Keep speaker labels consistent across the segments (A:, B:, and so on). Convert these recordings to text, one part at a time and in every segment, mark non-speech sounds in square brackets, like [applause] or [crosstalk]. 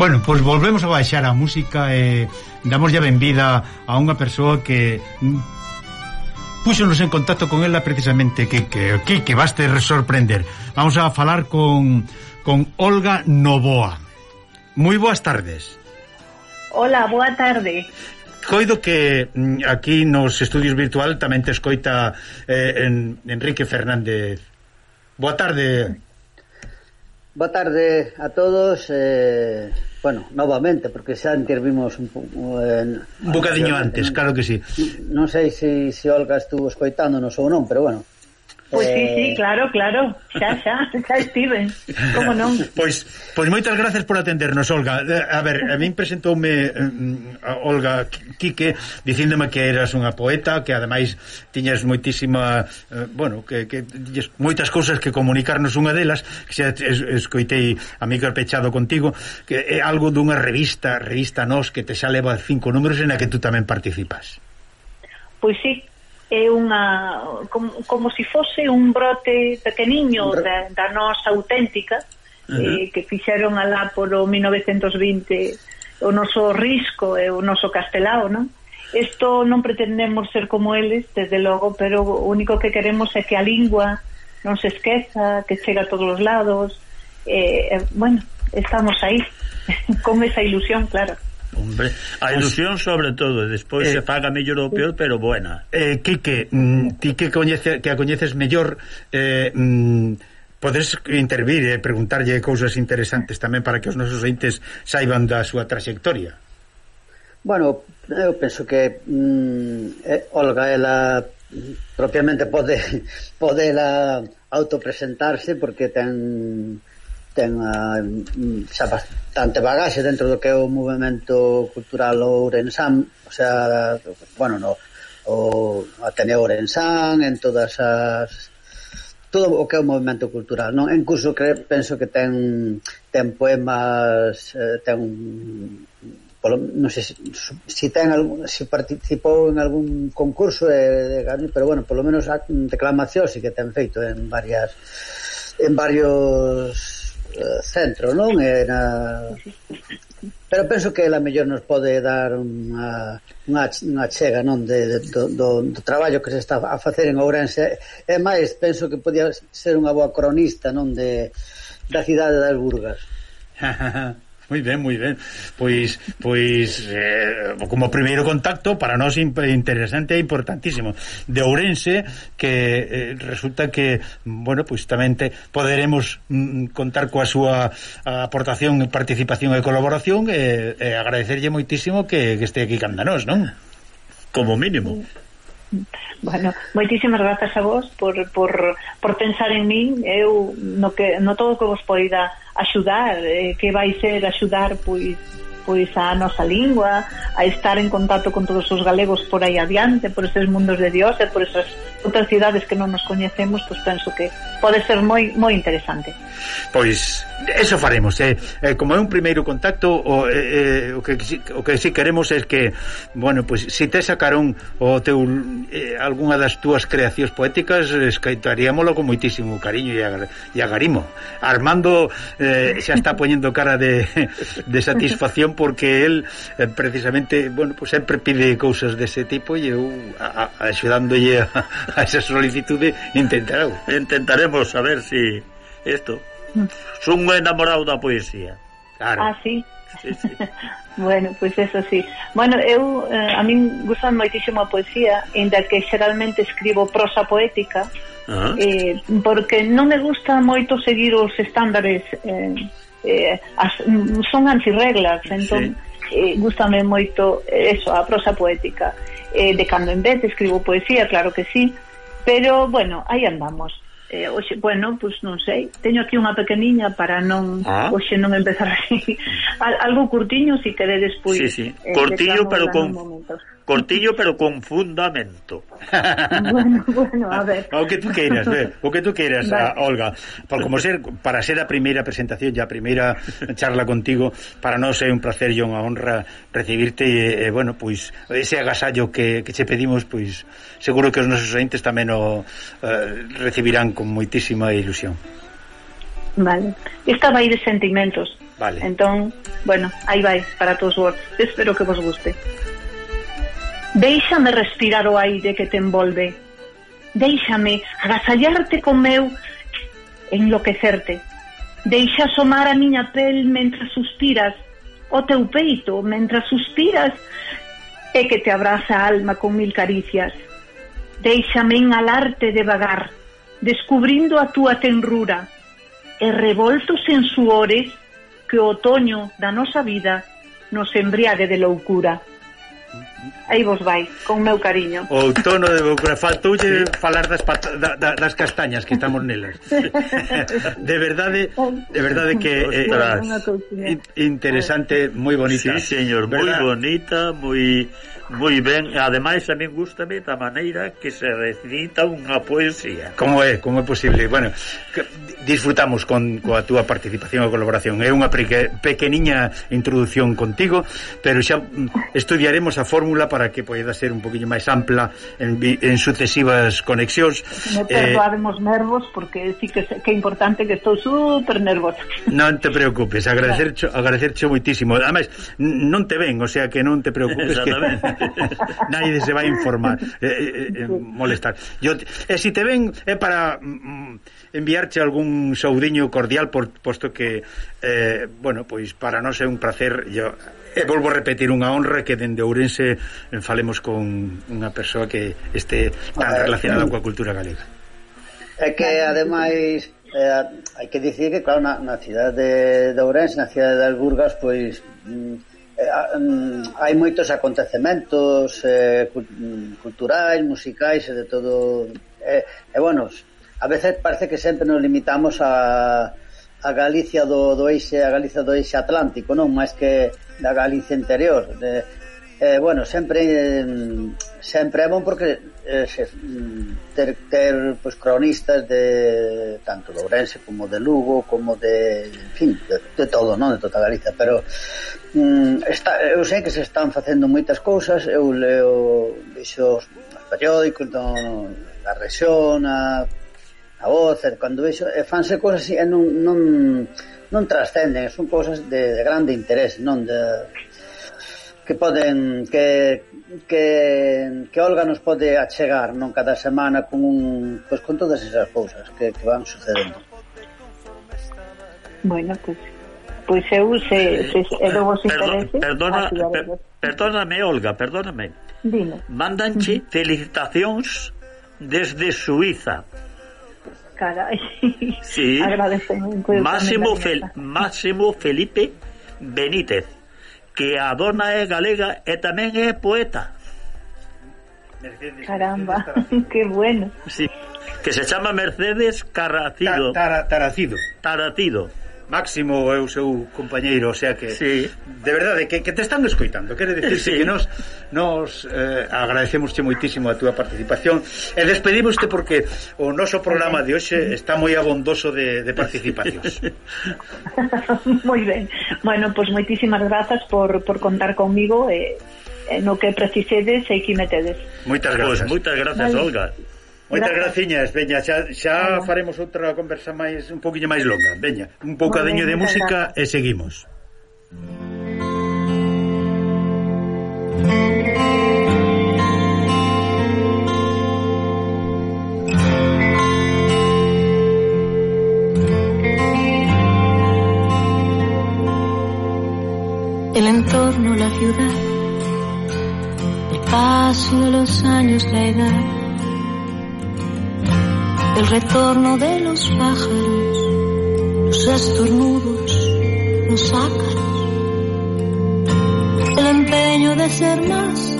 A: Bueno, pois pues volvemos a baixar a música e damos ya benvida a unha persoa que púxonos en contacto con ela precisamente que, que, que, que baste sorprender. Vamos a falar con, con Olga Novoa. Moi boas tardes.
B: Hola, boa tarde.
A: Coido que mm, aquí nos estudios virtual tamén te escoita eh, en, Enrique Fernández. Boa tarde.
C: Boa tarde a todos eh, Bueno, novamente, porque xa intervimos un,
A: eh, un bocadiño antes, claro que sí.
C: Non sei se se Olga estuvo escoitándonos ou non, pero bueno.
B: Pois sí, eh... sí, claro, claro. Xa, xa, xa estive Como non?
A: Pois, [laughs] pois moitas gracias por atendernos, Olga. Eh, a ver, a min presentoume a Olga Quique Dicíndome que eras unha poeta Que ademais tiñas moitísima eh, Bueno, que, que tiñas moitas cousas que comunicarnos unha delas Que xa es, escoitei a micro pechado contigo Que é algo dunha revista Revista Nos que te xa leva cinco números En a que tú tamén participas.
B: Pois sí, é unha como, como si fose un brote pequeniño da, da nosa auténtica uh -huh. eh, que fixeron alá por o 1920 o noso risco e o noso castelao, non? Isto non pretendemos ser como eles, desde logo, pero o único que queremos é que a lingua non se esqueza, que chega a todos os lados, eh, eh, bueno, estamos aí, [laughs] con esa ilusión, claro.
D: Hombre, a ilusión pues, sobre todo, despois eh, se faga mellor ou peor, pero buena.
A: Eh, Quique, mm, ti que coñece, que a coñeces mellor eh, mm, podes intervir e eh, preguntarlle cousas interesantes tamén para que os nosos ointes saiban da súa trayectoria.
C: Bueno, eu penso que mm, eh, Olga ela propiamente pode [laughs] pode ela autopresentarse porque ten ten a, xa bastante bagaxe dentro do que é o movimento cultural ourensán, o sea, bueno, no, o Ateneo Ourensán, en todas as todo o que é o movimento cultural, non? Incluso que penso que ten ten poemas, eh, ten polo, non sei se, se ten algún, se participou en algún concurso de, de pero bueno, polo menos declamación si que ten feito en varias en varios centro, non? E na... Pero penso que ela mellor nos pode dar unha, unha, unha chega non de, de, do, do, do traballo que se está a facer en Ourense. E máis, penso que podía ser unha boa cronista non de da cidade das Burgas. [laughs]
A: Moi ben, moi ben. Pois pois eh, como primeiro contacto para nós interesante e importantísimo de Ourense que eh, resulta que bueno, pois tamén te, poderemos mm, contar coa súa aportación, participación e colaboración e, e agradecerlle moitísimo que, que este aquí candanos, non? Como mínimo. [laughs]
B: Bueno, moitísimas grazas a vos por, por, por pensar en min. Eu no, que, no todo que vos poida axudar, eh, que vai ser axudar pois pois a nosa lingua, a estar en contacto con todos os galegos por aí adiante, por estes mundos de Dios e por esas outras cidades que non nos coñecemos, pois penso que pode ser moi moi interesante.
A: Pois eso faremos, eh, eh como é un primeiro contacto, o, eh, eh, o que o que si queremos é que, bueno, pois se si te sacaron o teu eh, algunha das túas creacións poéticas, escaitaríamolo con moitísimo cariño e, agar, e agarimo. Armando eh, xa está poñendo cara de, de satisfacción porque el eh, precisamente, bueno, pois sempre pide cousas dese tipo e eu a, a, axudándolle a, [laughs] a esa solicitude intentarou.
D: Intentaremos a ver si isto mm. son enamorado da poesía.
B: Claro. Ah, sí. Sí, sí. [laughs] bueno, pois pues eso sí. Bueno, eu eh, a min gustan moitísimo a poesía, inda que xeralmente escribo prosa poética, uh -huh. eh, porque non me gusta moito seguir os estándares eh, eh, as, son antirreglas, entón sí. eh, gustame moito eh, eso, a prosa poética eh, de cando en vez escribo poesía, claro que sí, pero bueno, aí andamos. Eh, oxe, bueno, pois pues non sei, teño aquí unha pequeniña para non ah. hoxe non empezar así. [laughs] Al, algo curtiño si queredes pois.
D: Sí, sí. Eh, Cortillo, pero con Cortillo, pero con fundamento. [laughs]
B: Bueno, bueno, a ver.
A: O que tú queiras, ver, o que tú queiras, vale. a Olga. Por como ser, para ser a primeira presentación, ya a primeira charla contigo, para nós é un placer e unha honra recibirte e, e bueno, pois ese agasallo que, que che pedimos, pois seguro que os nosos entes tamén o eh, recibirán con moitísima ilusión.
B: Vale. Esta vai de sentimentos. Vale. Entón, bueno, aí vai para todos vos. Espero que vos guste. Déixame respirar o aire que te envolve. Déixame agasallarte con meu enloquecerte. Deixa asomar a miña pel mentre suspiras, o teu peito mentras suspiras, e que te abraza a alma con mil caricias. Déixame inhalarte devagar, descubrindo a túa tenrura, e revoltos en suores que o otoño da nosa vida nos embriague de loucura. Aí vos vai, con meu cariño.
A: O outono de Boucura. Faltoulle sí. falar das, pata, da, da, das castañas que estamos nelas. [laughs] de verdade, de verdade que é eh, interesante, moi bonita.
D: Sí, señor, moi bonita, moi moi ben. Ademais, a min gustame da maneira que se recita unha poesía.
A: Como é, como é posible? Bueno, que, disfrutamos con coa túa participación e colaboración. É unha pequeniña introdución contigo, pero xa mm, estudiaremos a forma fórmula para que poida ser un poquinho máis ampla en, en sucesivas conexións.
B: Me perdoaden eh, nervos porque sí que, que é importante que estou super nervosa. [laughs]
A: Non te preocupes, agradecerche agradecerche moitísimo. Ademais, non te ven, o sea que non te preocupes que [laughs] naide se vai informar, [laughs] eh, eh, eh, eh, molestar. Yo, e eh, si te ven é eh, para mm, enviarche algún saudiño cordial por, posto que eh, bueno, pois para nós é un placer yo E volvo a repetir unha honra que dende Ourense falemos con unha persoa que este tan relacionada coa cultura galega.
C: É que ademais eh, hai que dicir que claro na, na cidade de, de Ourense, na cidade de Alburgas, pois mm, eh, mm, hai moitos acontecementos eh, mm, culturais, musicais e de todo eh, e bueno, a veces parece que sempre nos limitamos a a Galicia do, do eixe, a Galicia do eixe atlántico, non? Mais que da Galicia interior de, eh, bueno, sempre mm, sempre é bon porque eh, se, mm, ter, ter pues, cronistas de tanto de Ourense como de Lugo como de, en fin, de, de todo, non? De toda Galicia, pero mm, está, eu sei que se están facendo moitas cousas, eu leo vixo os, periódicos no, a rexión, a, a voz, cando vexo, e fanse cousas así, e non, non non trascenden, son cousas de, de grande interés, non de que poden que que que Olga nos pode achegar, non cada semana con un pois pues, con todas esas cousas que, que van sucedendo.
B: Bueno, pois pues, pois pues eu se, se, se eu vos interese
D: perdona, per, perdóname Olga, perdóname.
B: Dime.
D: Mandanche mm felicitacións desde Suiza
B: carai. [laughs]
D: Sí. Agradecemento. Máximo, Fel, Máximo Felipe Benítez, que a dona é galega e tamén é poeta.
B: Mercedes, Caramba, [laughs] qué bueno.
D: Sí, que se chama Mercedes Carracido.
A: Ta, tara, taracido.
D: Taracido.
A: Máximo é o seu compañeiro, o sea que
D: sí.
A: de verdade que, que te están escoitando, quere decirse sí. que nos nos eh, agradecemosche moitísimo a túa participación e despedimoste porque o noso programa de hoxe está moi abondoso de, de participacións. [laughs]
B: moi ben. Bueno, pois pues, moitísimas grazas por, por contar conmigo e eh, no que precisedes e que metedes.
A: Moitas grazas.
D: Pues, moitas grazas, vale. Olga.
A: Moitas graciñas, veña, xa, xa faremos outra conversa máis un poquinho máis longa. Veña, un poucadeño de música e seguimos.
E: Mm. Retorno de los pájaros, los estornudos, los ácaros, el empeño de ser más,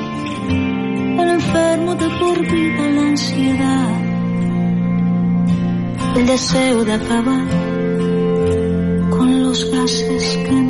E: el enfermo de por vida la ansiedad, el deseo de acabar con los gases que